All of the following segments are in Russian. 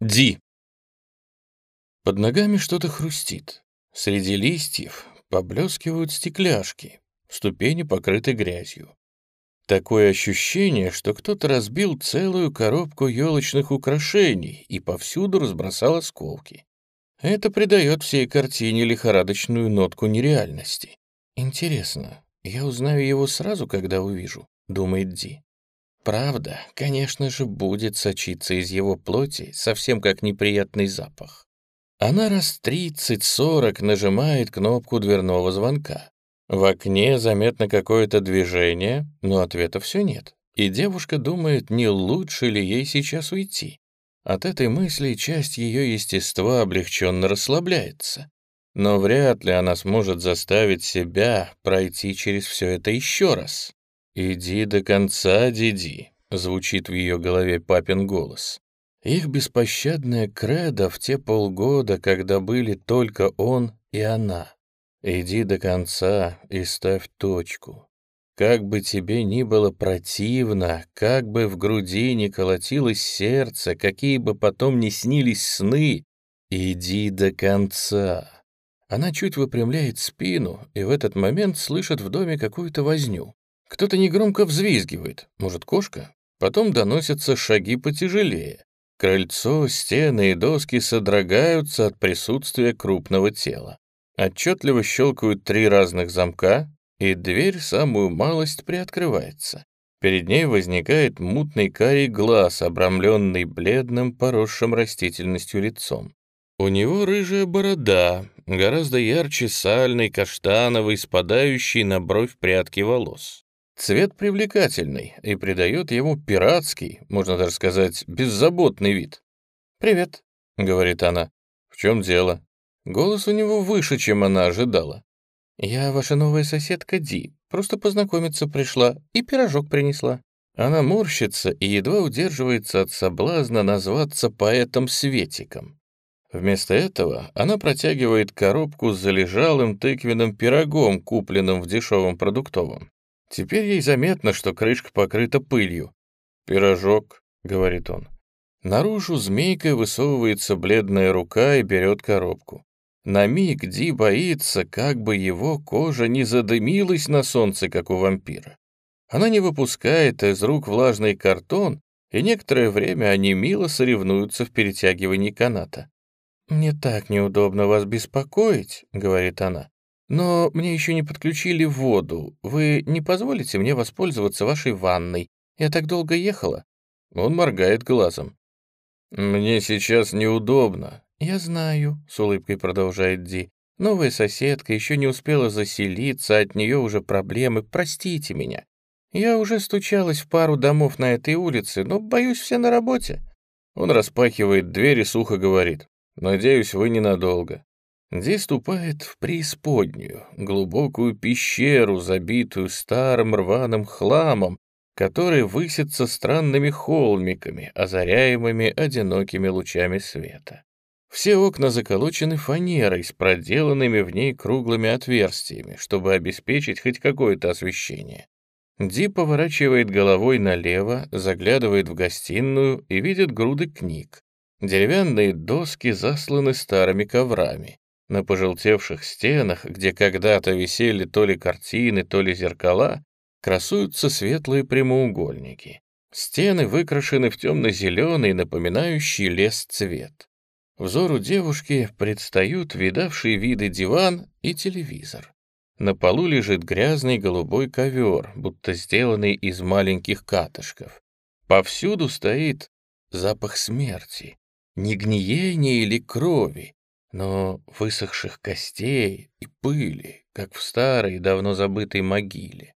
Ди. Под ногами что-то хрустит. Среди листьев поблескивают стекляшки, ступени покрыты грязью. Такое ощущение, что кто-то разбил целую коробку елочных украшений и повсюду разбросал осколки. Это придает всей картине лихорадочную нотку нереальности. Интересно, я узнаю его сразу, когда увижу, думает Ди. Правда, конечно же, будет сочиться из его плоти, совсем как неприятный запах. Она раз тридцать-сорок нажимает кнопку дверного звонка. В окне заметно какое-то движение, но ответа все нет. И девушка думает, не лучше ли ей сейчас уйти. От этой мысли часть ее естества облегченно расслабляется. Но вряд ли она сможет заставить себя пройти через все это еще раз. «Иди до конца, Диди», — звучит в ее голове папин голос. Их беспощадная кредо в те полгода, когда были только он и она. Иди до конца и ставь точку. Как бы тебе ни было противно, как бы в груди ни колотилось сердце, какие бы потом ни снились сны, иди до конца. Она чуть выпрямляет спину и в этот момент слышит в доме какую-то возню. Кто-то негромко взвизгивает, может, кошка? Потом доносятся шаги потяжелее. Крыльцо, стены и доски содрогаются от присутствия крупного тела. Отчетливо щелкают три разных замка, и дверь самую малость приоткрывается. Перед ней возникает мутный карий глаз, обрамленный бледным, поросшим растительностью лицом. У него рыжая борода, гораздо ярче сальной, каштановой, спадающей на бровь прядки волос. Цвет привлекательный и придает ему пиратский, можно даже сказать, беззаботный вид. «Привет», — говорит она. «В чем дело?» Голос у него выше, чем она ожидала. «Я ваша новая соседка Ди. Просто познакомиться пришла и пирожок принесла». Она морщится и едва удерживается от соблазна назваться поэтом Светиком. Вместо этого она протягивает коробку с залежалым тыквенным пирогом, купленным в дешевом продуктовом. Теперь ей заметно, что крышка покрыта пылью. «Пирожок», — говорит он. Наружу змейкой высовывается бледная рука и берет коробку. На миг Ди боится, как бы его кожа не задымилась на солнце, как у вампира. Она не выпускает из рук влажный картон, и некоторое время они мило соревнуются в перетягивании каната. «Мне так неудобно вас беспокоить», — говорит она. Но мне еще не подключили воду. Вы не позволите мне воспользоваться вашей ванной? Я так долго ехала». Он моргает глазом. «Мне сейчас неудобно». «Я знаю», — с улыбкой продолжает Ди. «Новая соседка еще не успела заселиться, от нее уже проблемы. Простите меня. Я уже стучалась в пару домов на этой улице, но, боюсь, все на работе». Он распахивает дверь и сухо говорит. «Надеюсь, вы ненадолго. Ди ступает в преисподнюю, глубокую пещеру, забитую старым рваным хламом, который высится странными холмиками, озаряемыми одинокими лучами света. Все окна заколочены фанерой с проделанными в ней круглыми отверстиями, чтобы обеспечить хоть какое-то освещение. Ди поворачивает головой налево, заглядывает в гостиную и видит груды книг. Деревянные доски засланы старыми коврами. На пожелтевших стенах, где когда-то висели то ли картины, то ли зеркала, красуются светлые прямоугольники. Стены выкрашены в темно-зеленый, напоминающий лес цвет. Взору девушки предстают видавшие виды диван и телевизор. На полу лежит грязный голубой ковер, будто сделанный из маленьких катышков. Повсюду стоит запах смерти, не гниения или крови, но высохших костей и пыли, как в старой, давно забытой могиле.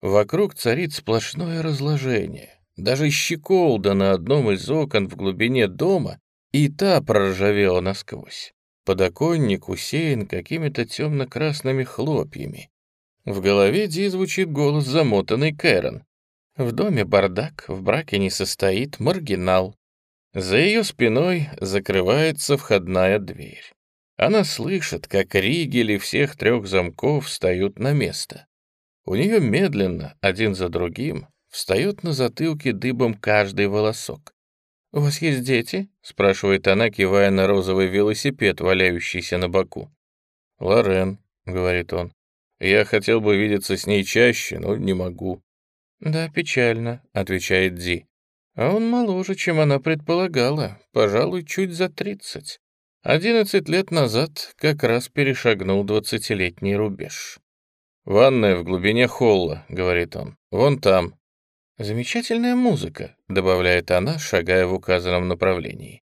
Вокруг царит сплошное разложение. Даже щеколда на одном из окон в глубине дома и та проржавела насквозь. Подоконник усеян какими-то темно-красными хлопьями. В голове Ди звучит голос замотанный Кэрон. В доме бардак, в браке не состоит, маргинал. За ее спиной закрывается входная дверь. Она слышит, как ригели всех трех замков встают на место. У нее медленно, один за другим, встает на затылке дыбом каждый волосок. «У вас есть дети?» — спрашивает она, кивая на розовый велосипед, валяющийся на боку. «Лорен», — говорит он, — «я хотел бы видеться с ней чаще, но не могу». «Да, печально», — отвечает Ди. «А он моложе, чем она предполагала, пожалуй, чуть за тридцать. Одиннадцать лет назад как раз перешагнул двадцатилетний рубеж». «Ванная в глубине холла», — говорит он, — «вон там». «Замечательная музыка», — добавляет она, шагая в указанном направлении.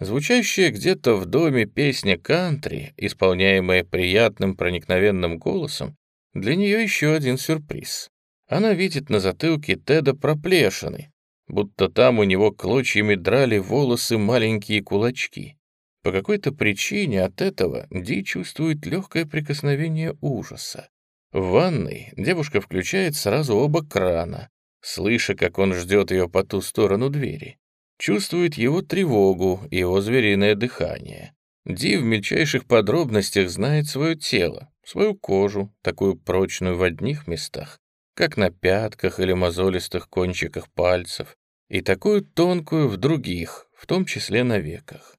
Звучащая где-то в доме песня кантри, исполняемая приятным проникновенным голосом, для нее еще один сюрприз. Она видит на затылке Теда проплешины, будто там у него клочьями драли волосы маленькие кулачки. По какой-то причине от этого Ди чувствует легкое прикосновение ужаса. В ванной девушка включает сразу оба крана, слыша, как он ждет ее по ту сторону двери. Чувствует его тревогу, его звериное дыхание. Ди в мельчайших подробностях знает свое тело, свою кожу, такую прочную в одних местах, как на пятках или мозолистых кончиках пальцев, и такую тонкую в других, в том числе на веках.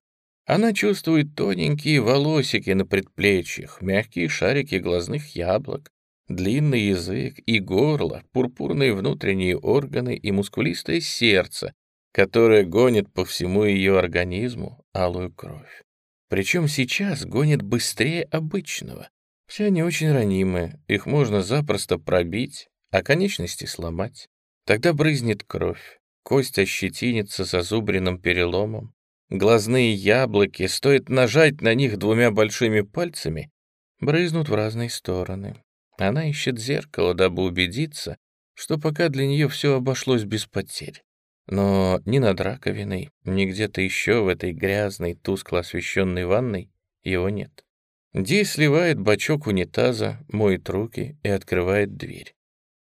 Она чувствует тоненькие волосики на предплечьях, мягкие шарики глазных яблок, длинный язык и горло, пурпурные внутренние органы и мускулистое сердце, которая гонит по всему ее организму алую кровь. Причем сейчас гонит быстрее обычного. Все они очень ранимые, их можно запросто пробить, а конечности сломать. Тогда брызнет кровь, кость ощетинится зазубренным переломом, глазные яблоки, стоит нажать на них двумя большими пальцами, брызнут в разные стороны. Она ищет зеркало, дабы убедиться, что пока для нее все обошлось без потерь. Но ни над раковиной, ни где-то еще в этой грязной, тускло освещенной ванной его нет. Ди сливает бачок унитаза, моет руки и открывает дверь.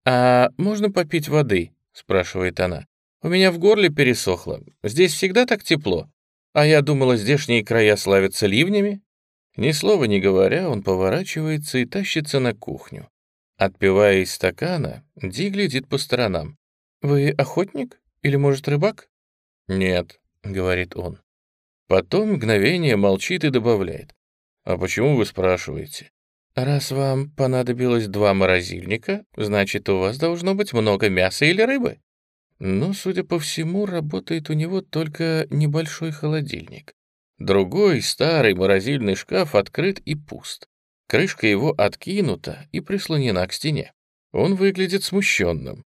«А можно попить воды?» — спрашивает она. «У меня в горле пересохло. Здесь всегда так тепло. А я думала, здешние края славятся ливнями». Ни слова не говоря, он поворачивается и тащится на кухню. Отпивая из стакана, Ди глядит по сторонам. «Вы охотник?» Или, может, рыбак?» «Нет», — говорит он. Потом мгновение молчит и добавляет. «А почему вы спрашиваете?» «Раз вам понадобилось два морозильника, значит, у вас должно быть много мяса или рыбы». Но, судя по всему, работает у него только небольшой холодильник. Другой, старый морозильный шкаф открыт и пуст. Крышка его откинута и прислонена к стене. Он выглядит смущенным.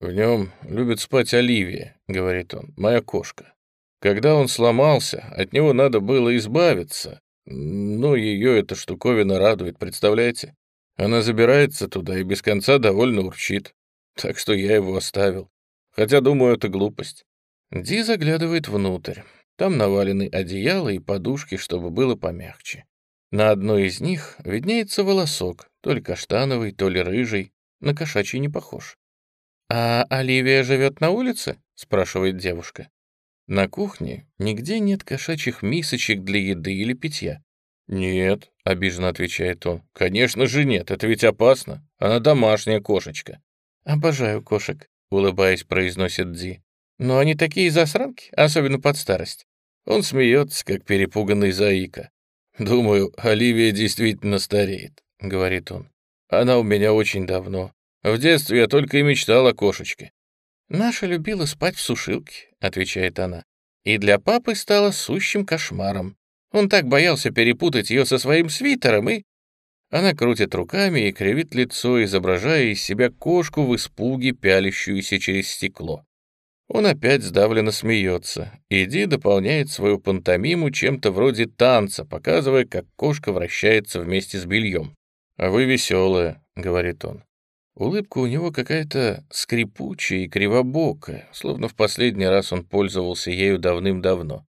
«В нем любит спать Оливия», — говорит он, — «моя кошка. Когда он сломался, от него надо было избавиться. Но ее эта штуковина радует, представляете? Она забирается туда и без конца довольно урчит. Так что я его оставил. Хотя, думаю, это глупость». Ди заглядывает внутрь. Там навалены одеяла и подушки, чтобы было помягче. На одной из них виднеется волосок, то ли каштановый, то ли рыжий, на кошачий не похож. «А Оливия живет на улице?» — спрашивает девушка. На кухне нигде нет кошачьих мисочек для еды или питья. «Нет», — обиженно отвечает он, — «конечно же нет, это ведь опасно. Она домашняя кошечка». «Обожаю кошек», — улыбаясь, произносит Ди. «Но они такие засранки, особенно под старость». Он смеется, как перепуганный заика. «Думаю, Оливия действительно стареет», — говорит он. «Она у меня очень давно. В детстве я только и мечтал о кошечке». «Наша любила спать в сушилке», — отвечает она. «И для папы стало сущим кошмаром. Он так боялся перепутать ее со своим свитером и...» Она крутит руками и кривит лицо, изображая из себя кошку в испуге, пялящуюся через стекло. Он опять сдавленно смеется. Иди дополняет свою пантомиму чем-то вроде танца, показывая, как кошка вращается вместе с бельем. «А вы веселая», — говорит он. Улыбка у него какая-то скрипучая и кривобокая, словно в последний раз он пользовался ею давным-давно.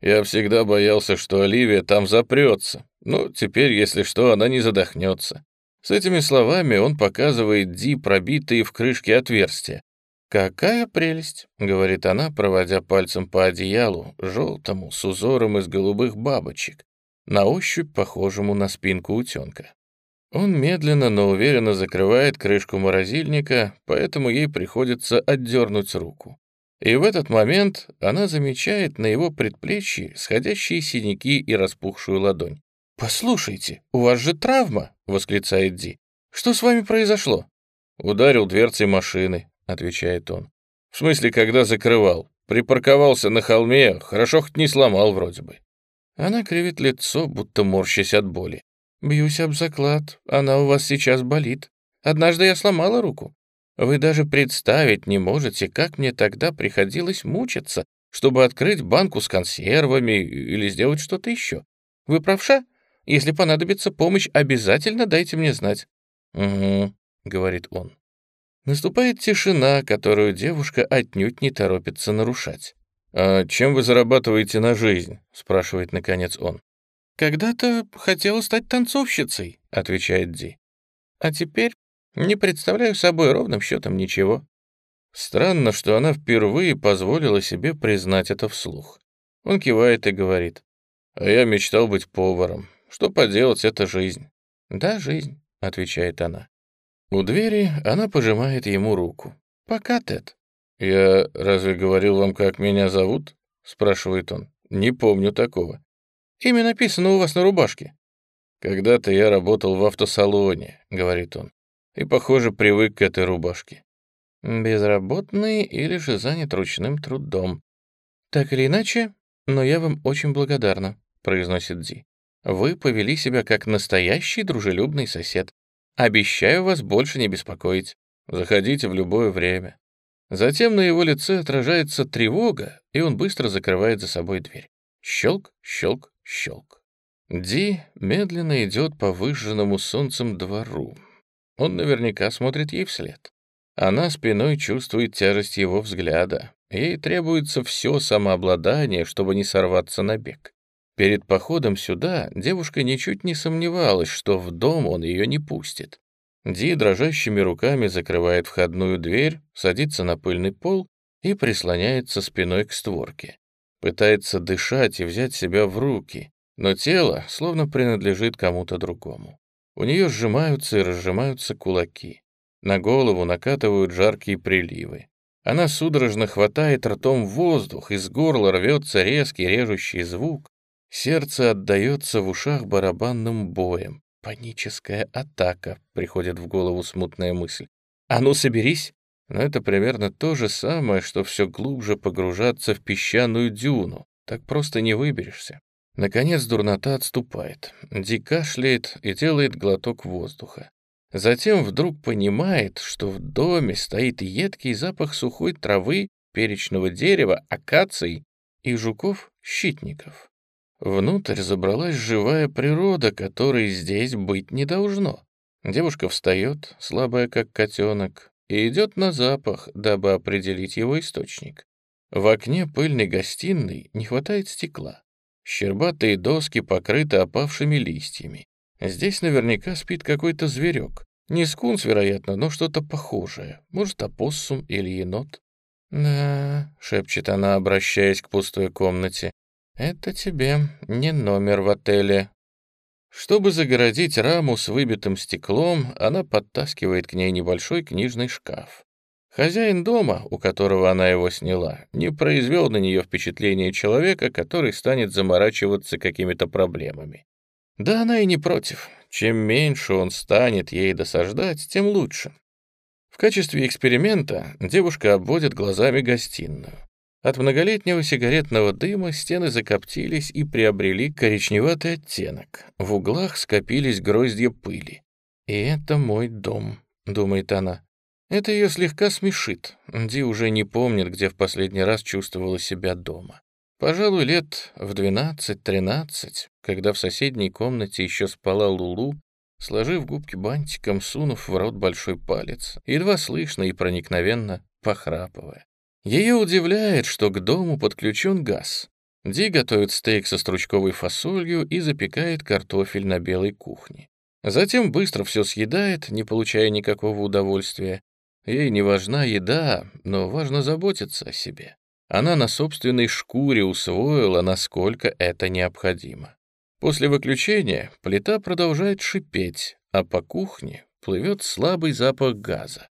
Я всегда боялся, что Оливия там запрется. Ну, теперь, если что, она не задохнется. С этими словами он показывает Ди пробитые в крышке отверстия. «Какая прелесть!» — говорит она, проводя пальцем по одеялу, желтому, с узором из голубых бабочек, на ощупь похожему на спинку утенка. Он медленно, но уверенно закрывает крышку морозильника, поэтому ей приходится отдернуть руку. И в этот момент она замечает на его предплечье сходящие синяки и распухшую ладонь. «Послушайте, у вас же травма!» — восклицает Ди. «Что с вами произошло?» «Ударил дверцей машины», — отвечает он. «В смысле, когда закрывал. Припарковался на холме, хорошо хоть не сломал вроде бы». Она кривит лицо, будто морщась от боли. «Бьюсь об заклад, она у вас сейчас болит. Однажды я сломала руку. Вы даже представить не можете, как мне тогда приходилось мучиться, чтобы открыть банку с консервами или сделать что-то еще. Вы правша? Если понадобится помощь, обязательно дайте мне знать». «Угу», — говорит он. Наступает тишина, которую девушка отнюдь не торопится нарушать. «А чем вы зарабатываете на жизнь?» — спрашивает наконец он. «Когда-то хотела стать танцовщицей», — отвечает Ди. «А теперь не представляю собой ровным счетом ничего». Странно, что она впервые позволила себе признать это вслух. Он кивает и говорит. «А я мечтал быть поваром. Что поделать, это жизнь». «Да, жизнь», — отвечает она. У двери она пожимает ему руку. «Пока, Тед». «Я разве говорил вам, как меня зовут?» — спрашивает он. «Не помню такого». «Имя написано у вас на рубашке». «Когда-то я работал в автосалоне», — говорит он, «и, похоже, привык к этой рубашке». «Безработный или же занят ручным трудом». «Так или иначе, но я вам очень благодарна», — произносит Ди. «Вы повели себя как настоящий дружелюбный сосед. Обещаю вас больше не беспокоить. Заходите в любое время. Затем на его лице отражается тревога, и он быстро закрывает за собой дверь. Щелк, щелк, щелк. Ди медленно идет по выжженному солнцем двору. Он наверняка смотрит ей вслед. Она спиной чувствует тяжесть его взгляда. Ей требуется все самообладание, чтобы не сорваться на бег. Перед походом сюда девушка ничуть не сомневалась, что в дом он ее не пустит. Ди дрожащими руками закрывает входную дверь, садится на пыльный пол и прислоняется спиной к створке. Пытается дышать и взять себя в руки, но тело словно принадлежит кому-то другому. У нее сжимаются и разжимаются кулаки. На голову накатывают жаркие приливы. Она судорожно хватает ртом воздух, из горла рвется резкий режущий звук, сердце отдается в ушах барабанным боем. Паническая атака, приходит в голову смутная мысль. А ну, соберись! Но это примерно то же самое, что все глубже погружаться в песчаную дюну. Так просто не выберешься. Наконец дурнота отступает. Ди кашляет и делает глоток воздуха. Затем вдруг понимает, что в доме стоит едкий запах сухой травы, перечного дерева, акаций и жуков-щитников. Внутрь забралась живая природа, которой здесь быть не должно. Девушка встает, слабая как котенок, и идет на запах, дабы определить его источник. В окне пыльной гостиной не хватает стекла. Щербатые доски покрыты опавшими листьями. Здесь наверняка спит какой-то зверек. Не скунс, вероятно, но что-то похожее. Может, опоссум или енот. «Да», — шепчет она, обращаясь к пустой комнате, «Это тебе не номер в отеле». Чтобы загородить раму с выбитым стеклом, она подтаскивает к ней небольшой книжный шкаф. Хозяин дома, у которого она его сняла, не произвел на нее впечатление человека, который станет заморачиваться какими-то проблемами. Да она и не против. Чем меньше он станет ей досаждать, тем лучше. В качестве эксперимента девушка обводит глазами гостиную. От многолетнего сигаретного дыма стены закоптились и приобрели коричневатый оттенок. В углах скопились гроздья пыли. «И это мой дом», — думает она. Это ее слегка смешит. Ди уже не помнит, где в последний раз чувствовала себя дома. Пожалуй, лет в 12-13, когда в соседней комнате еще спала Лулу, сложив губки бантиком, сунув в рот большой палец, едва слышно и проникновенно похрапывая. Ее удивляет, что к дому подключен газ. Ди готовит стейк со стручковой фасолью и запекает картофель на белой кухне. Затем быстро все съедает, не получая никакого удовольствия. Ей не важна еда, но важно заботиться о себе. Она на собственной шкуре усвоила, насколько это необходимо. После выключения плита продолжает шипеть, а по кухне плывет слабый запах газа.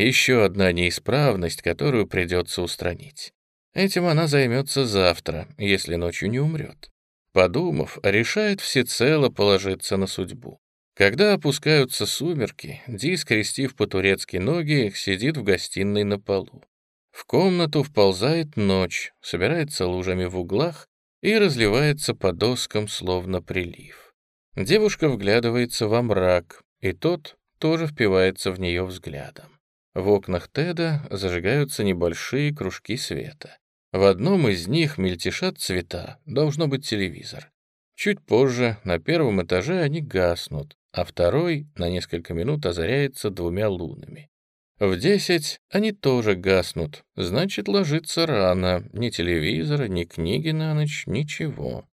Еще одна неисправность, которую придется устранить. Этим она займется завтра, если ночью не умрет. Подумав, решает всецело положиться на судьбу. Когда опускаются сумерки, Ди, скрестив по-турецки ноги, сидит в гостиной на полу. В комнату вползает ночь, собирается лужами в углах и разливается по доскам, словно прилив. Девушка вглядывается во мрак, и тот тоже впивается в нее взглядом. В окнах Теда зажигаются небольшие кружки света. В одном из них мельтешат цвета, должно быть телевизор. Чуть позже на первом этаже они гаснут, а второй на несколько минут озаряется двумя лунами. В десять они тоже гаснут, значит, ложиться рано, ни телевизора, ни книги на ночь, ничего.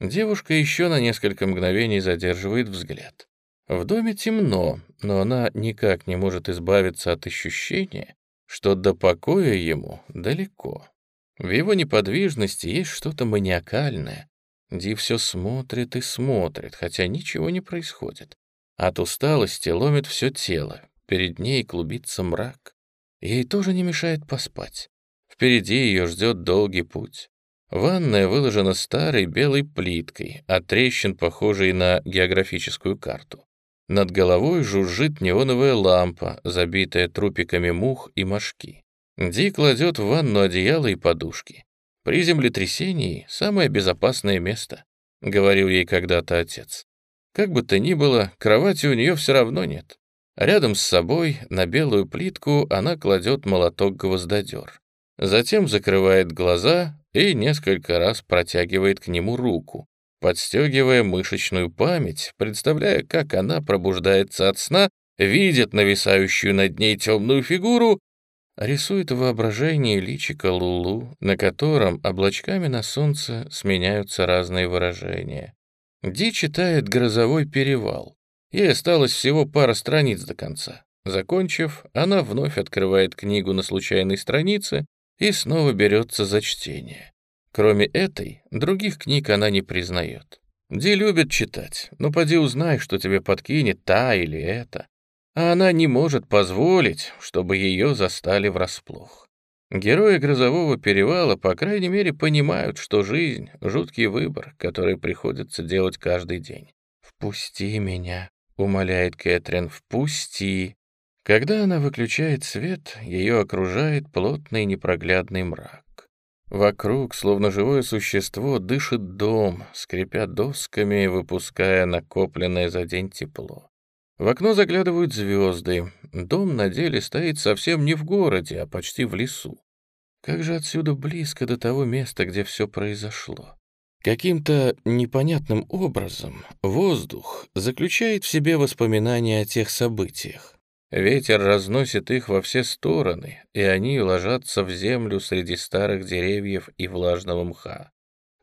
Девушка еще на несколько мгновений задерживает взгляд. В доме темно, но она никак не может избавиться от ощущения, что до покоя ему далеко. В его неподвижности есть что-то маниакальное. Ди все смотрит и смотрит, хотя ничего не происходит. От усталости ломит все тело, Перед ней клубится мрак. Ей тоже не мешает поспать. Впереди ее ждет долгий путь. Ванная выложена старой белой плиткой, а трещин, похожей на географическую карту. Над головой жужжит неоновая лампа, забитая трупиками мух и мошки. Ди кладет в ванну одеяло и подушки. При землетрясении самое безопасное место, говорил ей когда-то отец. Как бы то ни было, кровати у нее все равно нет. Рядом с собой на белую плитку она кладет молоток-гвоздодер. Затем закрывает глаза и несколько раз протягивает к нему руку, подстегивая мышечную память, представляя, как она пробуждается от сна, видит нависающую над ней темную фигуру, рисует в воображении личико Лулу, на котором облачками на солнце сменяются разные выражения. Ди читает «Грозовой перевал», Ей осталось всего пара страниц до конца. Закончив, она вновь открывает книгу на случайной странице и снова берется за чтение. Кроме этой, других книг она не признает. Ди любит читать, но поди узнай, что тебе подкинет та или эта. А она не может позволить, чтобы ее застали врасплох. Герои «Грозового перевала» по крайней мере понимают, что жизнь — жуткий выбор, который приходится делать каждый день. «Впусти меня», умоляет Кэтрин, впусти. Когда она выключает свет, ее окружает плотный непроглядный мрак. Вокруг, словно живое существо, дышит дом, скрипя досками, выпуская накопленное за день тепло. В окно заглядывают звезды. Дом на деле стоит совсем не в городе, а почти в лесу. Как же отсюда близко до того места, где все произошло? Каким-то непонятным образом воздух заключает в себе воспоминания о тех событиях. Ветер разносит их во все стороны, и они ложатся в землю среди старых деревьев и влажного мха.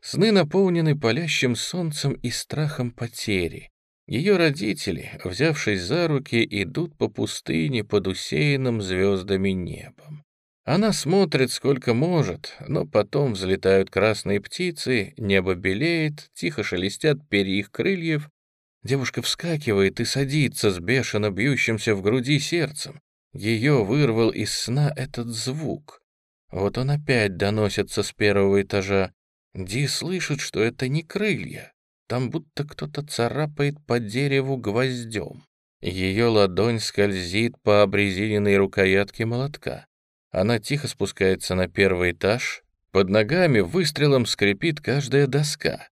Сны наполнены палящим солнцем и страхом потери. Ее родители, взявшись за руки, идут по пустыне под усеянным звездами небом. Она смотрит сколько может, но потом взлетают красные птицы, небо белеет, тихо шелестят перья их крыльев. Девушка вскакивает и садится с бешено бьющимся в груди сердцем. Ее вырвал из сна этот звук. Вот он опять доносится с первого этажа. Ди слышит, что это не крылья. Там будто кто-то царапает по дереву гвоздем. Ее ладонь скользит по обрезиненной рукоятке молотка. Она тихо спускается на первый этаж. Под ногами выстрелом скрипит каждая доска.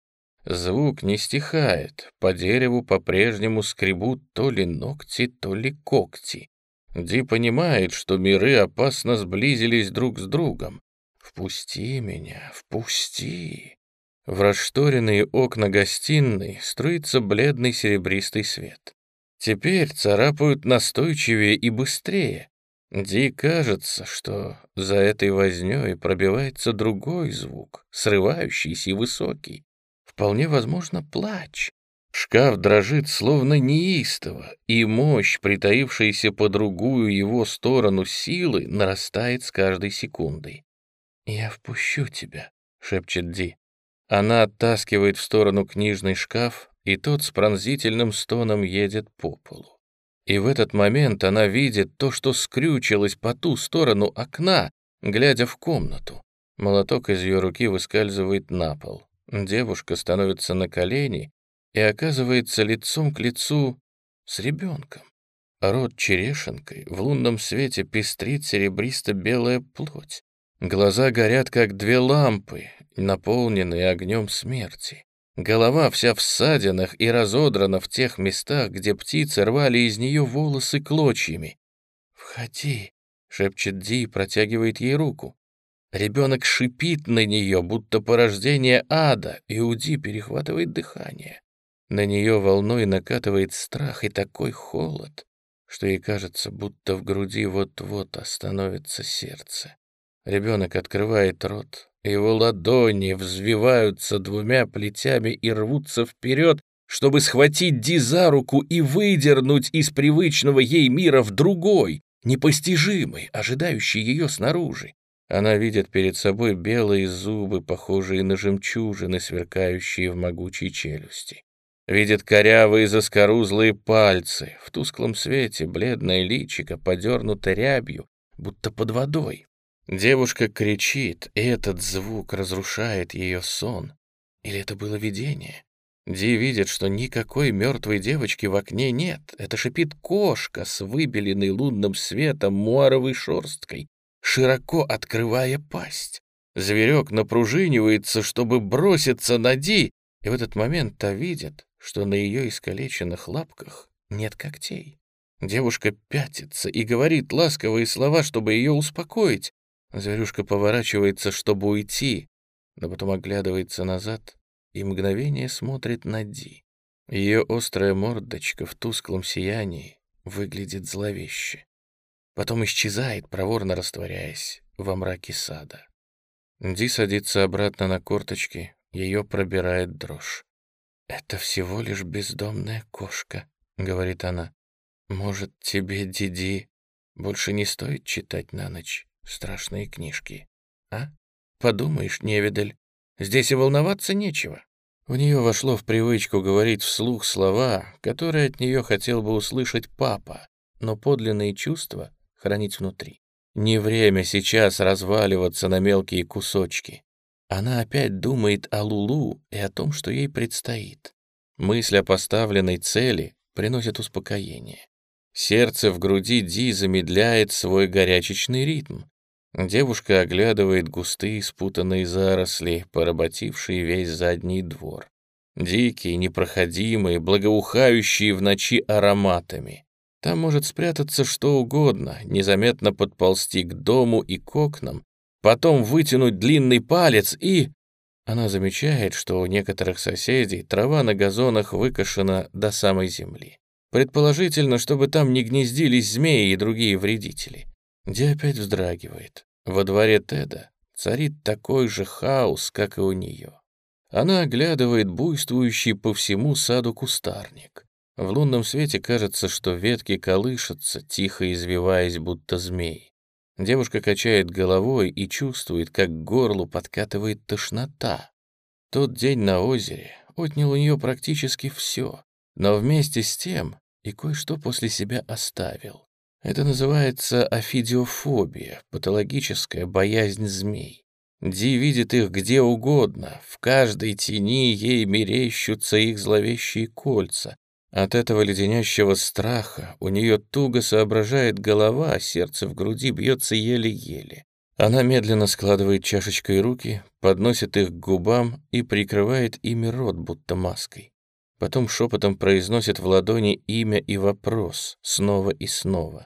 Звук не стихает. По дереву по-прежнему скребут то ли ногти, то ли когти. Ди понимает, что миры опасно сблизились друг с другом. «Впусти меня, впусти!» В расшторенные окна гостиной струится бледный серебристый свет. Теперь царапают настойчивее и быстрее. Ди кажется, что за этой вознёй пробивается другой звук, срывающийся и высокий. Вполне возможно, плач. Шкаф дрожит словно неистово, и мощь, притаившаяся по другую его сторону силы, нарастает с каждой секундой. «Я впущу тебя», — шепчет Ди. Она оттаскивает в сторону книжный шкаф, и тот с пронзительным стоном едет по полу. И в этот момент она видит то, что скрючилось по ту сторону окна, глядя в комнату. Молоток из ее руки выскальзывает на пол. Девушка становится на колени и оказывается лицом к лицу с ребенком. Рот черешенкой, в лунном свете пестрит серебристо-белая плоть. Глаза горят, как две лампы, наполненные огнем смерти. Голова вся в ссадинах и разодрана в тех местах, где птицы рвали из нее волосы клочьями. «Входи», — шепчет Ди и протягивает ей руку. Ребенок шипит на нее, будто порождение ада, и у Ди перехватывает дыхание. На нее волной накатывает страх и такой холод, что ей кажется, будто в груди вот-вот остановится сердце. Ребенок открывает рот, его ладони взвиваются двумя плетями и рвутся вперед, чтобы схватить Ди за руку и выдернуть из привычного ей мира в другой, непостижимый, ожидающий ее снаружи. Она видит перед собой белые зубы, похожие на жемчужины, сверкающие в могучей челюсти. Видит корявые заскорузлые пальцы. В тусклом свете бледное личико подернуто рябью, будто под водой. Девушка кричит, и этот звук разрушает ее сон. Или это было видение? Ди видит, что никакой мертвой девочки в окне нет. Это шипит кошка с выбеленной лунным светом муаровой шерсткой, широко открывая пасть. Зверек напружинивается, чтобы броситься на Ди, и в этот момент та видит, что на ее искалеченных лапках нет когтей. Девушка пятится и говорит ласковые слова, чтобы ее успокоить. Зверюшка поворачивается, чтобы уйти, но потом оглядывается назад и мгновение смотрит на Ди. Ее острая мордочка в тусклом сиянии выглядит зловеще. Потом исчезает, проворно растворяясь во мраке сада. Ди садится обратно на корточки, ее пробирает дрожь. «Это всего лишь бездомная кошка», — говорит она. «Может, тебе, Диди, больше не стоит читать на ночь?» страшные книжки. А? Подумаешь, невидаль, здесь и волноваться нечего. В нее вошло в привычку говорить вслух слова, которые от нее хотел бы услышать папа, но подлинные чувства хранить внутри. Не время сейчас разваливаться на мелкие кусочки. Она опять думает о Лулу и о том, что ей предстоит. Мысль о поставленной цели приносит успокоение. Сердце в груди Ди замедляет свой горячечный ритм. Девушка оглядывает густые спутанные заросли, поработившие весь задний двор. Дикие, непроходимые, благоухающие в ночи ароматами. Там может спрятаться что угодно, незаметно подползти к дому и к окнам, потом вытянуть длинный палец и... Она замечает, что у некоторых соседей трава на газонах выкошена до самой земли. Предположительно, чтобы там не гнездились змеи и другие вредители. Ди опять вздрагивает. Во дворе Теда царит такой же хаос, как и у нее. Она оглядывает буйствующий по всему саду кустарник. В лунном свете кажется, что ветки колышутся, тихо извиваясь, будто змей. Девушка качает головой и чувствует, как к горлу подкатывает тошнота. Тот день на озере отнял у нее практически все, но вместе с тем и кое-что после себя оставил. Это называется афидиофобия, патологическая боязнь змей. Ди видит их где угодно, в каждой тени ей мерещутся их зловещие кольца. От этого леденящего страха у нее туго соображает голова, а сердце в груди бьется еле-еле. Она медленно складывает чашечкой руки, подносит их к губам и прикрывает ими рот, будто маской. Потом шепотом произносит в ладони имя и вопрос снова и снова.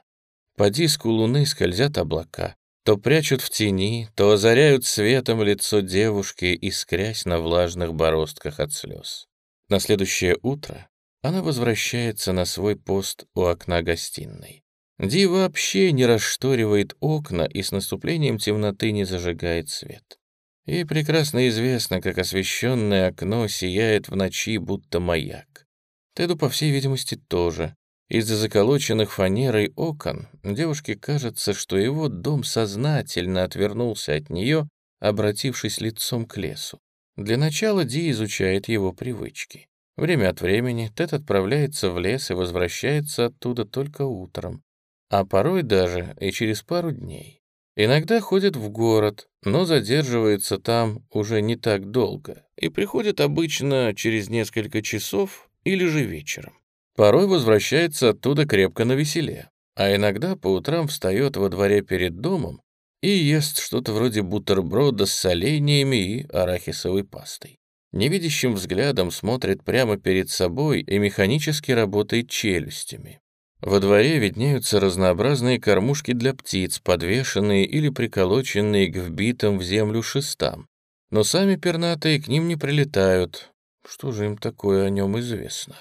По диску луны скользят облака, то прячут в тени, то озаряют светом лицо девушки, искрясь на влажных бороздках от слез. На следующее утро она возвращается на свой пост у окна гостиной. Ди вообще не расшторивает окна и с наступлением темноты не зажигает свет. Ей прекрасно известно, как освещенное окно сияет в ночи, будто маяк. Теду, по всей видимости, тоже. Из-за заколоченных фанерой окон девушке кажется, что его дом сознательно отвернулся от нее, обратившись лицом к лесу. Для начала Ди изучает его привычки. Время от времени Тед отправляется в лес и возвращается оттуда только утром, а порой даже и через пару дней. Иногда ходит в город, но задерживается там уже не так долго и приходит обычно через несколько часов или же вечером. Порой возвращается оттуда крепко на веселе, а иногда по утрам встает во дворе перед домом и ест что-то вроде бутерброда с соленьями и арахисовой пастой невидящим взглядом смотрит прямо перед собой и механически работает челюстями. Во дворе виднеются разнообразные кормушки для птиц, подвешенные или приколоченные к вбитым в землю шестам. Но сами пернатые к ним не прилетают. Что же им такое о нем известно?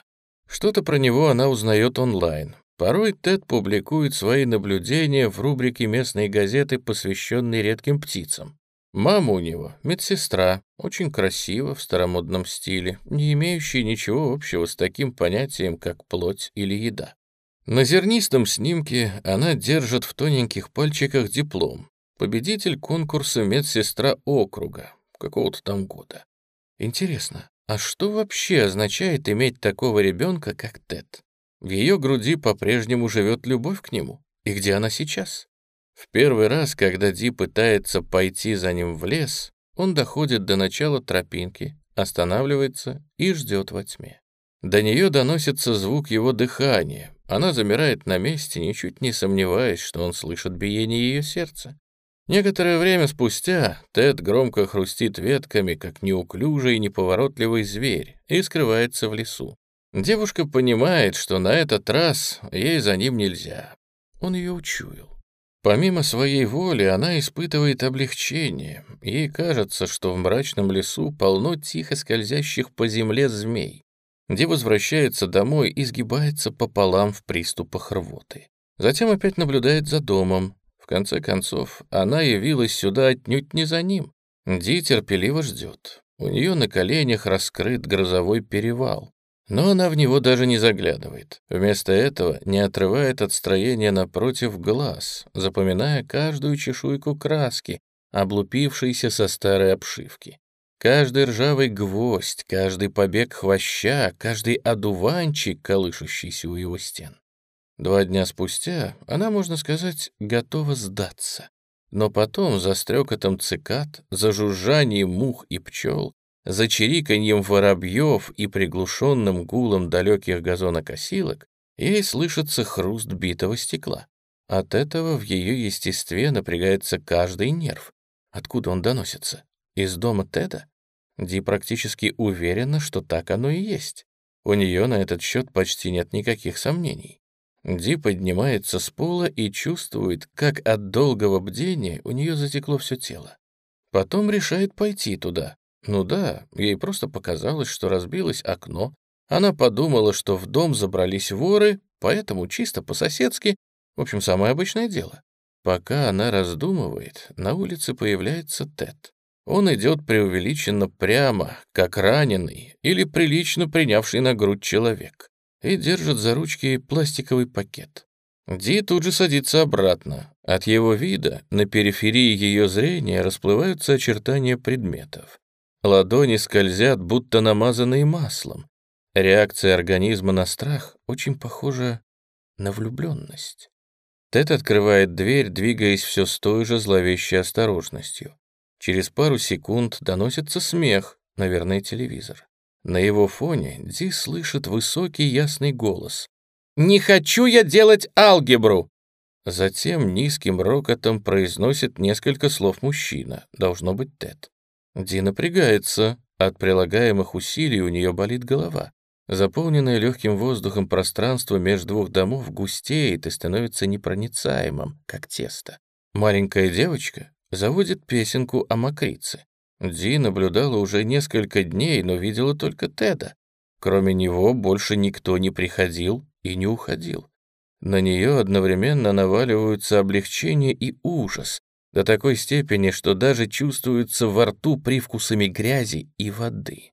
Что-то про него она узнает онлайн. Порой Тед публикует свои наблюдения в рубрике местной газеты, посвященной редким птицам. Мама у него — медсестра, очень красива в старомодном стиле, не имеющая ничего общего с таким понятием, как плоть или еда. На зернистом снимке она держит в тоненьких пальчиках диплом. Победитель конкурса медсестра округа, какого-то там года. Интересно, а что вообще означает иметь такого ребенка, как Тед? В ее груди по-прежнему живет любовь к нему. И где она сейчас? В первый раз, когда Ди пытается пойти за ним в лес, он доходит до начала тропинки, останавливается и ждет во тьме. До нее доносится звук его дыхания. Она замирает на месте, ничуть не сомневаясь, что он слышит биение ее сердца. Некоторое время спустя Тед громко хрустит ветками, как неуклюжий и неповоротливый зверь, и скрывается в лесу. Девушка понимает, что на этот раз ей за ним нельзя. Он ее учуял. Помимо своей воли, она испытывает облегчение. Ей кажется, что в мрачном лесу полно тихо скользящих по земле змей. Где возвращается домой и сгибается пополам в приступах рвоты. Затем опять наблюдает за домом. В конце концов, она явилась сюда отнюдь не за ним. Ди терпеливо ждет. У нее на коленях раскрыт грозовой перевал. Но она в него даже не заглядывает. Вместо этого не отрывает от строения напротив глаз, запоминая каждую чешуйку краски, облупившейся со старой обшивки. Каждый ржавый гвоздь, каждый побег хвоща, каждый одуванчик, колышущийся у его стен. Два дня спустя она, можно сказать, готова сдаться. Но потом за стрекотом цикад, за жужжанием мух и пчел, за чириканьем воробьев и приглушенным гулом далеких газонокосилок ей слышится хруст битого стекла. От этого в ее естестве напрягается каждый нерв. Откуда он доносится? Из дома Теда? Ди практически уверена, что так оно и есть. У нее на этот счет почти нет никаких сомнений. Ди поднимается с пола и чувствует, как от долгого бдения у нее затекло все тело. Потом решает пойти туда, ну да, ей просто показалось, что разбилось окно. Она подумала, что в дом забрались воры, поэтому чисто по-соседски, в общем, самое обычное дело. Пока она раздумывает, на улице появляется Тед. Он идет преувеличенно прямо, как раненый или прилично принявший на грудь человек, и держит за ручки пластиковый пакет. Ди тут же садится обратно. От его вида на периферии ее зрения расплываются очертания предметов. Ладони скользят, будто намазанные маслом. Реакция организма на страх очень похожа на влюбленность. Тед открывает дверь, двигаясь все с той же зловещей осторожностью. Через пару секунд доносится смех, наверное, телевизор. На его фоне Ди слышит высокий ясный голос. «Не хочу я делать алгебру!» Затем низким рокотом произносит несколько слов мужчина, должно быть Тед. Ди напрягается. От прилагаемых усилий у нее болит голова. Заполненное легким воздухом пространство между двух домов густеет и становится непроницаемым, как тесто. Маленькая девочка заводит песенку о мокрице. Ди наблюдала уже несколько дней, но видела только Теда. Кроме него больше никто не приходил и не уходил. На нее одновременно наваливаются облегчение и ужас, до такой степени, что даже чувствуется во рту привкусами грязи и воды.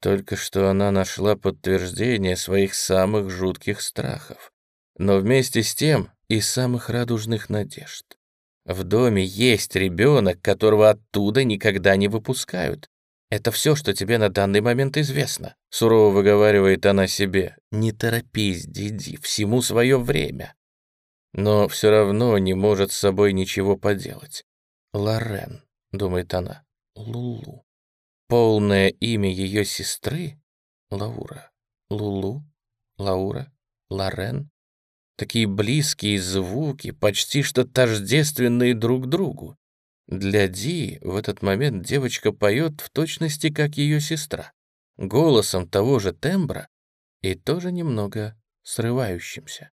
Только что она нашла подтверждение своих самых жутких страхов, но вместе с тем и самых радужных надежд. В доме есть ребенок, которого оттуда никогда не выпускают. Это все, что тебе на данный момент известно», — сурово выговаривает она себе. «Не торопись, Диди, всему свое время». Но все равно не может с собой ничего поделать. «Лорен», — думает она, — «Лулу». Полное имя ее сестры — Лаура. Лулу, Лаура, Лорен. Такие близкие звуки, почти что тождественные друг другу. Для Ди в этот момент девочка поет в точности, как ее сестра, голосом того же тембра и тоже немного срывающимся.